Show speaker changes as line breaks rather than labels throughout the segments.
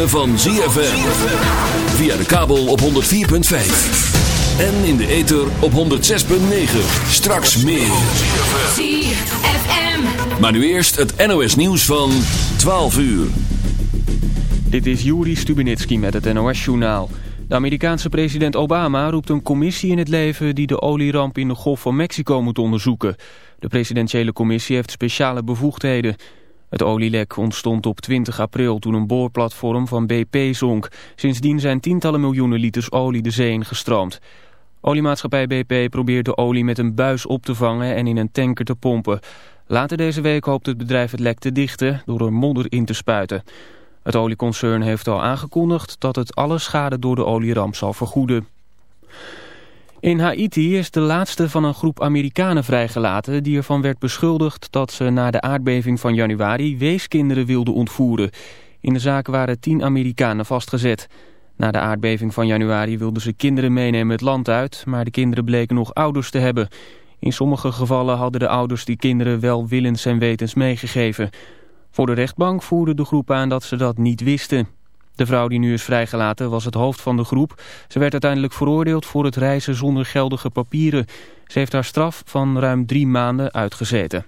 Ritme van ZFM. Via de kabel op 104.5. En in de ether op 106.9. Straks meer.
ZFM.
Maar nu eerst het NOS nieuws van 12 uur.
Dit is Juri Stubenitski met het NOS-journaal. De Amerikaanse president Obama roept een commissie in het leven... die de olieramp in de Golf van Mexico moet onderzoeken. De presidentiële commissie heeft speciale bevoegdheden. Het olielek ontstond op 20 april toen een boorplatform van BP zonk. Sindsdien zijn tientallen miljoenen liters olie de zee ingestroomd. Oliemaatschappij BP probeert de olie met een buis op te vangen en in een tanker te pompen. Later deze week hoopt het bedrijf het lek te dichten door er modder in te spuiten. Het olieconcern heeft al aangekondigd dat het alle schade door de olieramp zal vergoeden. In Haiti is de laatste van een groep Amerikanen vrijgelaten... die ervan werd beschuldigd dat ze na de aardbeving van januari... weeskinderen wilden ontvoeren. In de zaak waren tien Amerikanen vastgezet. Na de aardbeving van januari wilden ze kinderen meenemen het land uit... maar de kinderen bleken nog ouders te hebben. In sommige gevallen hadden de ouders die kinderen wel willens en wetens meegegeven... Voor de rechtbank voerde de groep aan dat ze dat niet wisten. De vrouw die nu is vrijgelaten was het hoofd van de groep. Ze werd uiteindelijk veroordeeld voor het reizen zonder geldige papieren. Ze heeft haar straf van ruim drie maanden uitgezeten.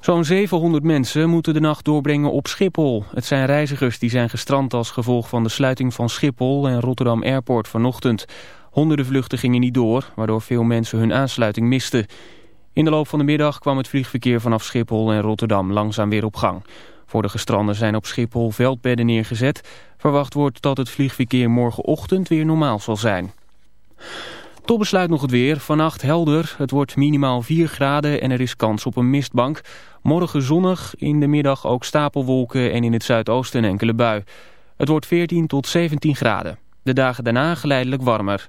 Zo'n 700 mensen moeten de nacht doorbrengen op Schiphol. Het zijn reizigers die zijn gestrand als gevolg van de sluiting van Schiphol en Rotterdam Airport vanochtend. Honderden vluchten gingen niet door, waardoor veel mensen hun aansluiting misten. In de loop van de middag kwam het vliegverkeer vanaf Schiphol en Rotterdam langzaam weer op gang. Voor de gestranden zijn op Schiphol veldbedden neergezet. Verwacht wordt dat het vliegverkeer morgenochtend weer normaal zal zijn. Tot besluit nog het weer. Vannacht helder. Het wordt minimaal 4 graden en er is kans op een mistbank. Morgen zonnig. In de middag ook stapelwolken en in het zuidoosten een enkele bui. Het wordt 14 tot 17 graden. De dagen daarna geleidelijk warmer.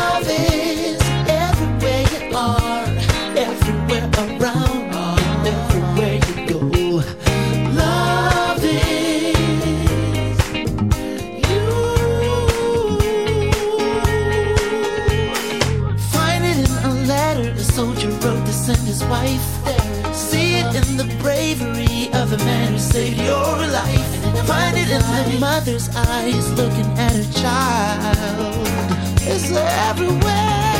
the man who saved your life. Find it in the mother's eyes looking at her child. It's everywhere,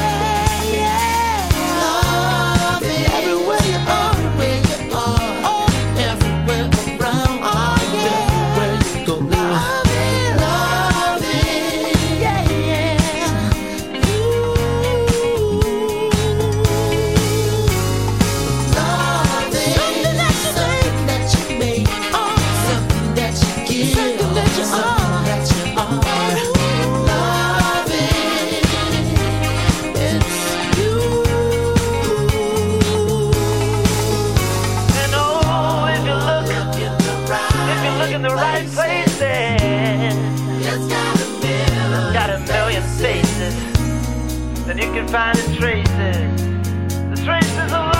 a million
faces, then you can find the traces, the traces of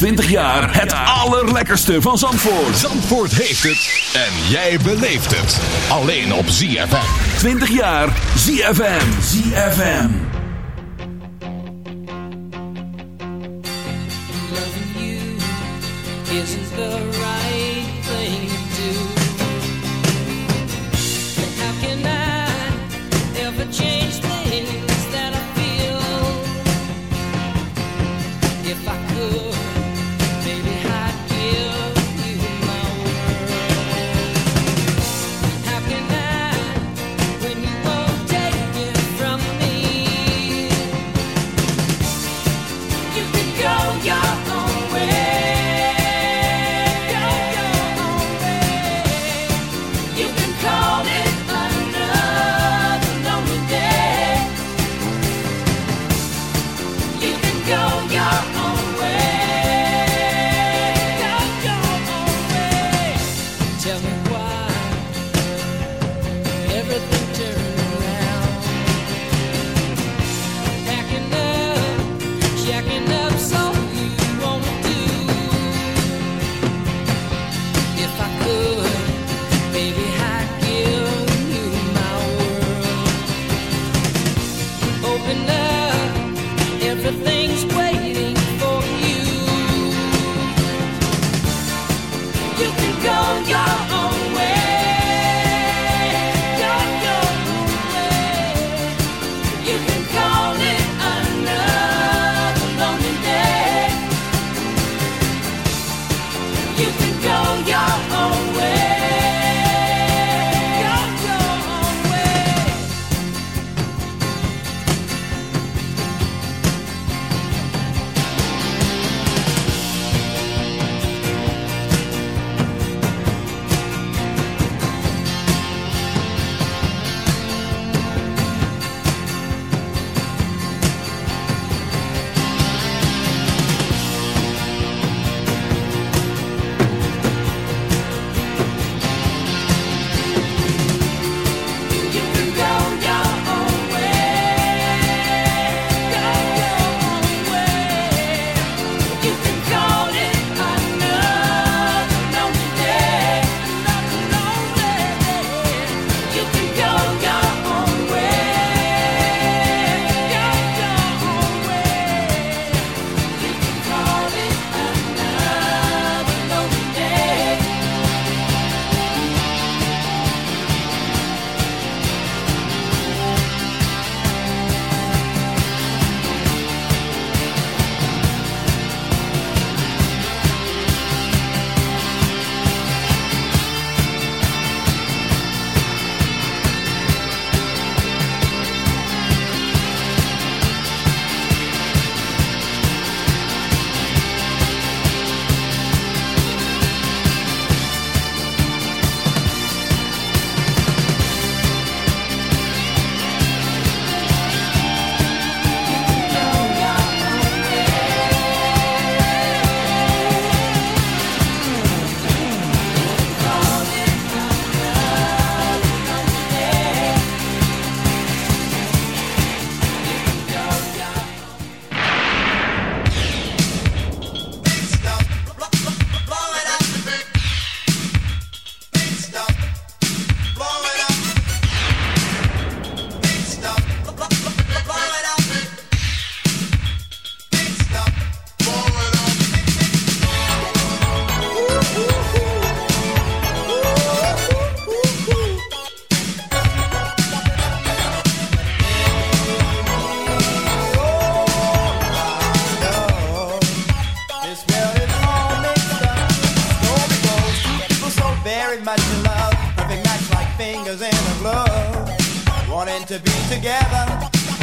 20 jaar het allerlekkerste van Zandvoort.
Zandvoort heeft het en jij beleeft het. Alleen op ZFM.
20 jaar ZFM. ZFM.
Loving you isn't the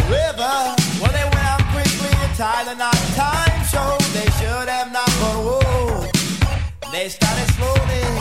river. Well, they went out quickly and Thailand on time show. They should have not, but whoa. They started slowly.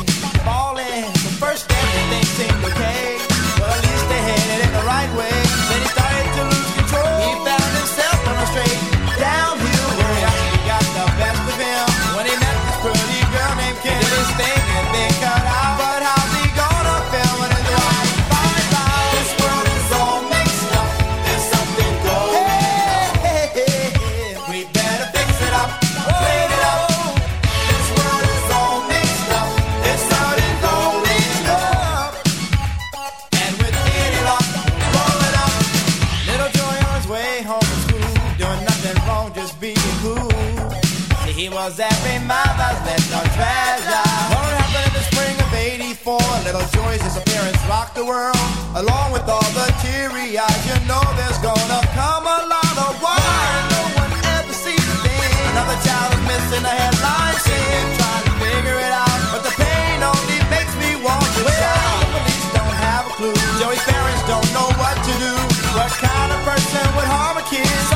world, along with all the teary eyes, you know there's gonna come a lot of why No one ever sees a thing. Another child is missing a headline saying, trying to figure it out, but the pain only makes me want to shout. The police don't have a clue. Joey's parents don't know what to do. What kind of person would harm a kid?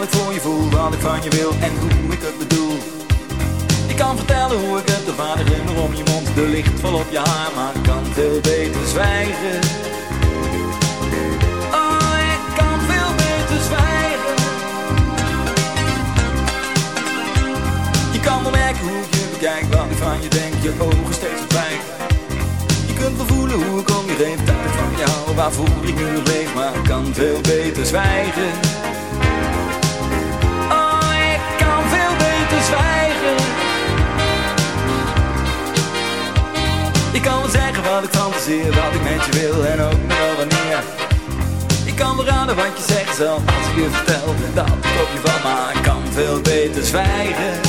Wat ik voor je voel, wat ik van je wil en hoe ik het bedoel. Ik kan vertellen hoe ik het, de vader glimmer om je mond, de licht vol op je haar, maar ik kan veel beter zwijgen. Oh, ik kan veel beter zwijgen. Je kan wel merken hoe je bekijk, wat ik van je denk, je ogen steeds verdwijgen. Je kunt wel voelen hoe ik om je heen, ik van je hou, waarvoor ik nu leef, maar ik kan veel beter zwijgen. Wat ik fantaseer, wat ik met je wil en ook nog wel wanneer. Ik kan wel raden wat je zegt zelf als ik je vertel dat ik op je val, maar ik kan veel beter zwijgen.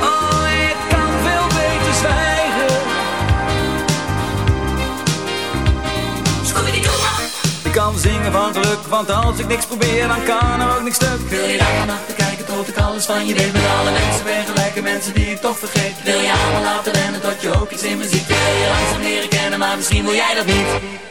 Oh, ik kan veel beter zwijgen. Ik kan zingen van geluk, want als ik niks probeer, dan kan er ook niks stuk.
Wil je daar vannacht tot ik alles van je weet. Met alle mensen ben gelijke mensen die ik toch vergeet. Wil je allemaal laten rennen tot je ook iets in me ziet Wil? Je langzaam leren kennen, maar misschien wil jij dat niet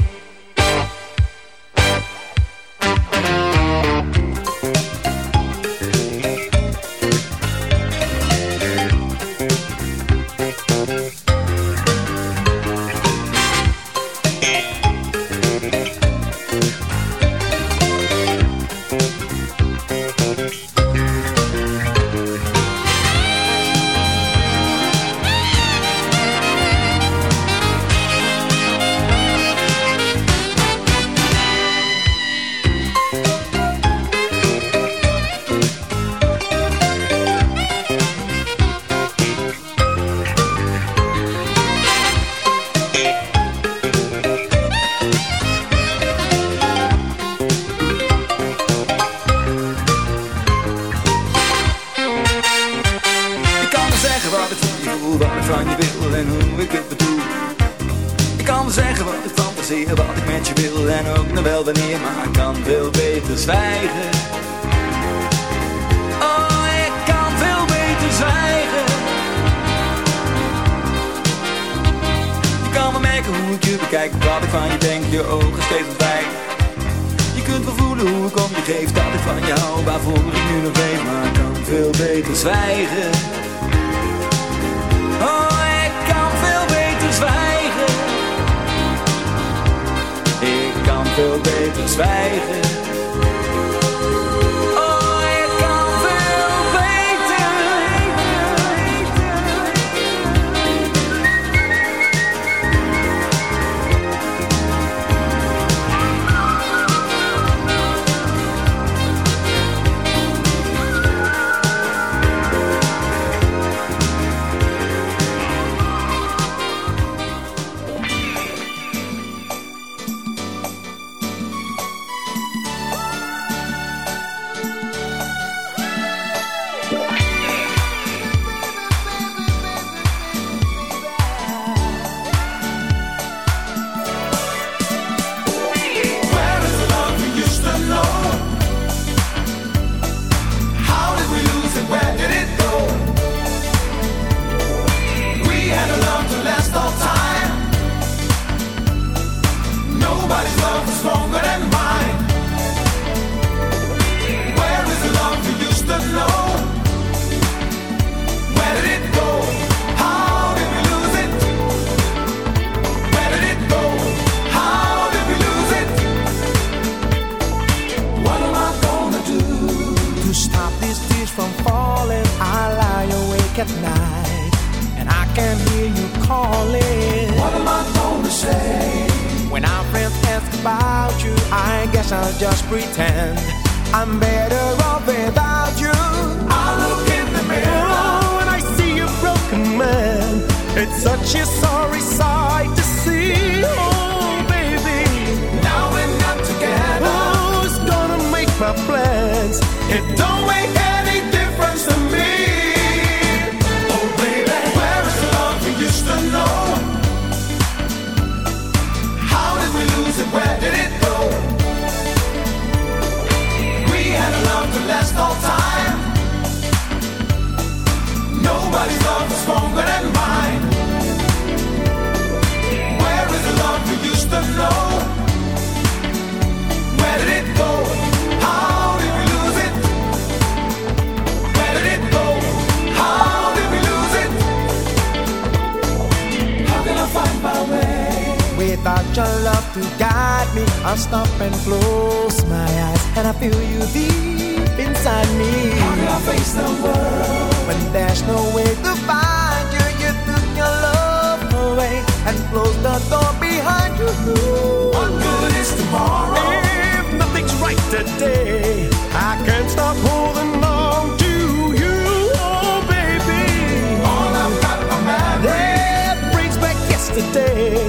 stay.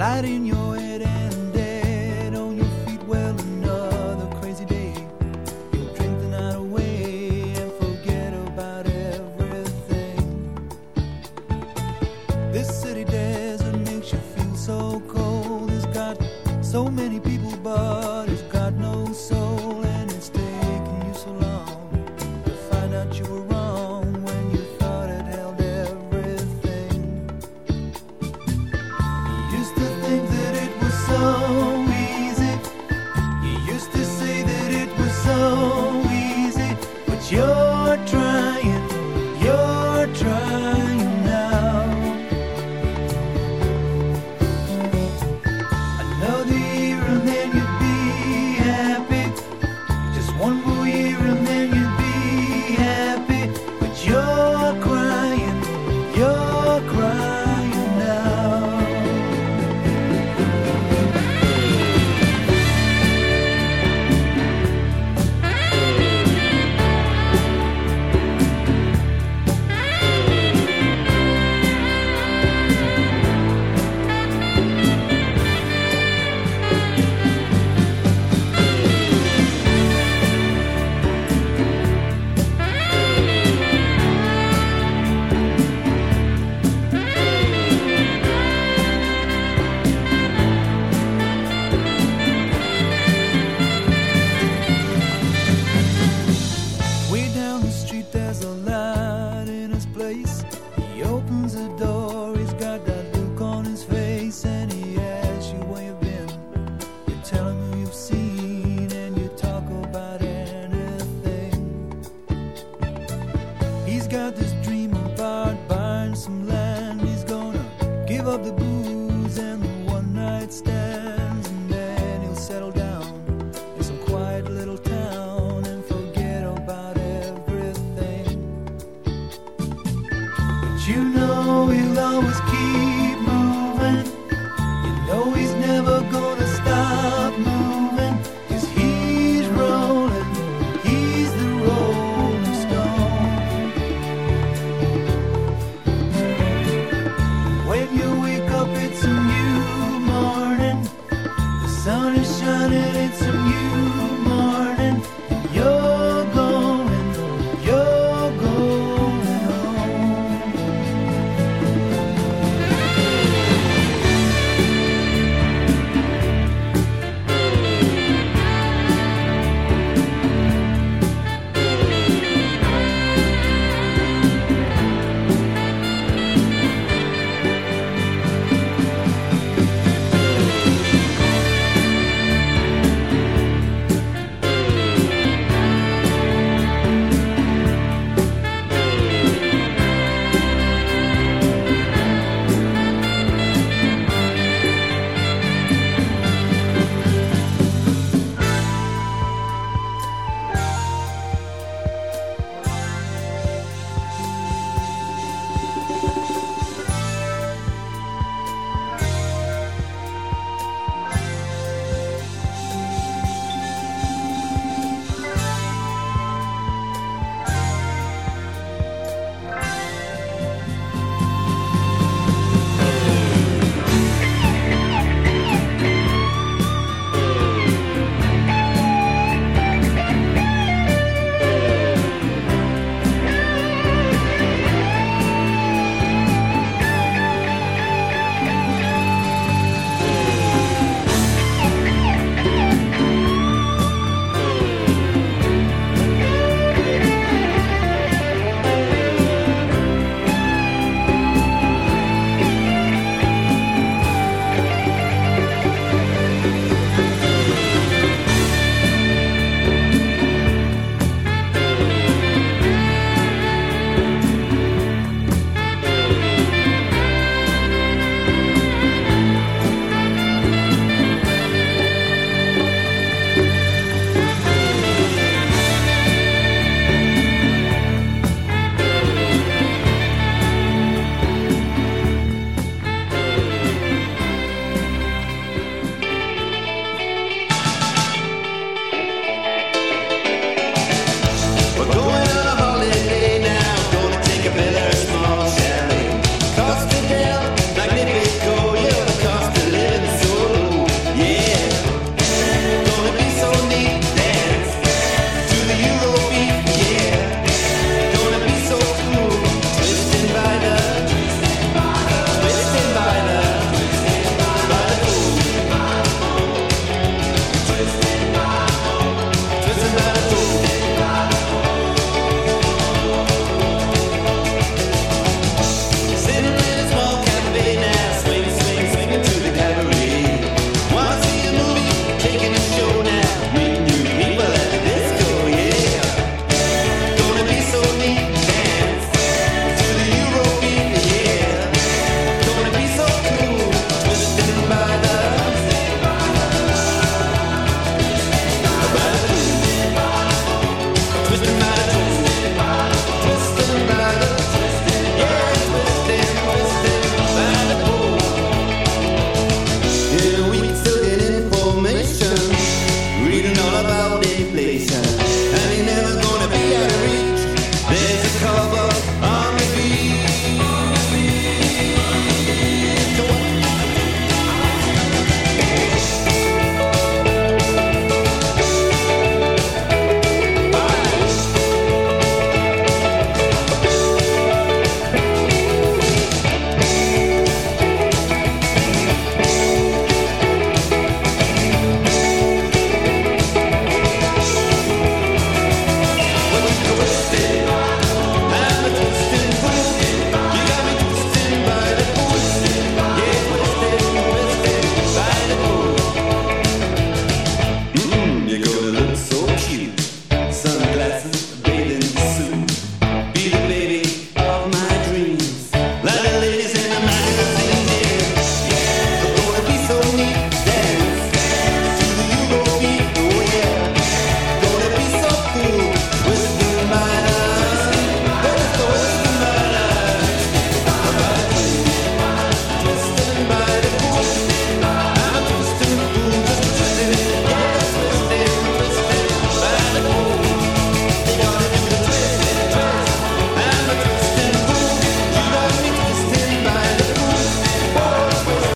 Lighting your head and got this
dream of art, buying some land. He's gonna give up the
blue.